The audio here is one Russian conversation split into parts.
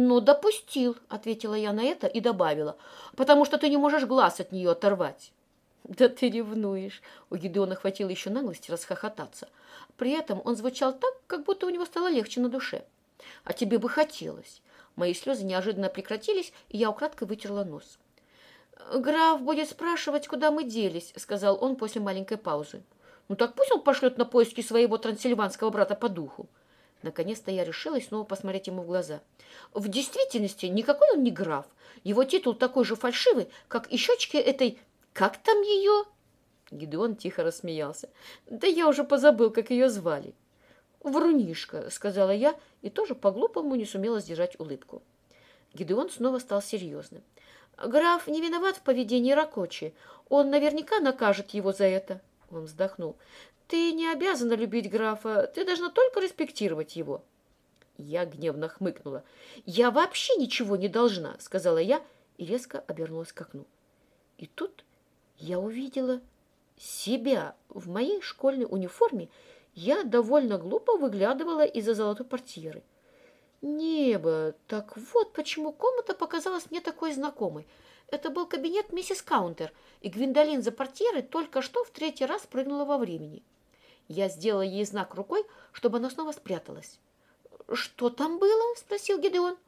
«Ну, допустил», — ответила я на это и добавила, «потому что ты не можешь глаз от нее оторвать». «Да ты ревнуешь!» У Гидеона хватило еще наглости расхохотаться. При этом он звучал так, как будто у него стало легче на душе. «А тебе бы хотелось!» Мои слезы неожиданно прекратились, и я украдкой вытерла нос. «Граф будет спрашивать, куда мы делись», — сказал он после маленькой паузы. «Ну так пусть он пошлет на поиски своего трансильванского брата по духу». Наконец-то я решилась снова посмотреть ему в глаза. В действительности никакой он не граф. Его титул такой же фальшивый, как и щечки этой как там ее?» Гидеон тихо рассмеялся. «Да я уже позабыл, как ее звали». «Врунишка», — сказала я, и тоже по-глупому не сумела сдержать улыбку. Гидеон снова стал серьезным. «Граф не виноват в поведении Ракочи. Он наверняка накажет его за это». Он вздохнул. «Ты не обязана любить графа, ты должна только респектировать его». Я гневно хмыкнула. «Я вообще ничего не должна», — сказала я и резко обернулась к окну. И тут я увидела себя в моей школьной униформе. Я довольно глупо выглядывала из-за золотой портьеры. Небо! Так вот почему комната показалась мне такой знакомой. Это был кабинет миссис Каунтер, и Гвиндолин за портьерой только что в третий раз прыгнула во времени. Я сделала ей знак рукой, чтобы она снова спряталась. «Что там было?» – спросил Гидеон.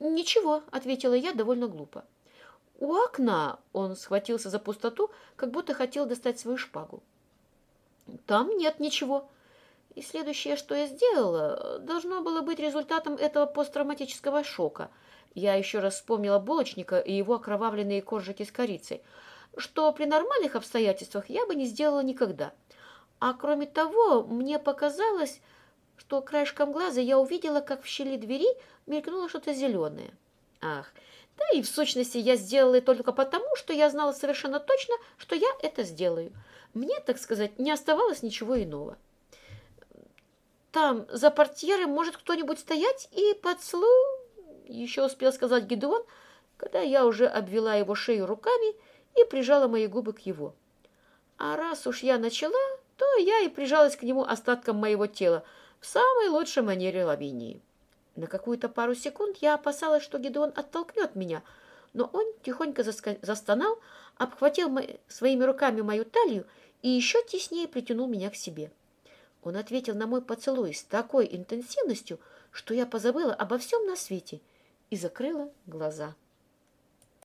«Ничего», – ответила я довольно глупо. У окна он схватился за пустоту, как будто хотел достать свою шпагу. Там нет ничего. И следующее, что я сделала, должно было быть результатом этого посттравматического шока. Я еще раз вспомнила булочника и его окровавленные коржики с корицей, что при нормальных обстоятельствах я бы не сделала никогда. А кроме того, мне показалось, что краешком глаза я увидела, как в щели двери мелькнуло что-то зеленое. Ах, да и в сущности я сделала только потому, что я знала совершенно точно, что я это сделаю. Мне, так сказать, не оставалось ничего иного. Там за портьерой может кто-нибудь стоять и подслу... Еще успел сказать Гедеон, когда я уже обвела его шею руками и прижала мои губы к его. А раз уж я начала, то я и прижалась к нему остатком моего тела в самой лучшей манере Лавинии. На какую-то пару секунд я опасалась, что Гедеон оттолкнет меня, но он тихонько застонал, обхватил своими руками мою талию и еще теснее притянул меня к себе. Он ответил на мой поцелуй с такой интенсивностью, что я позабыла обо всем на свете и закрыла глаза.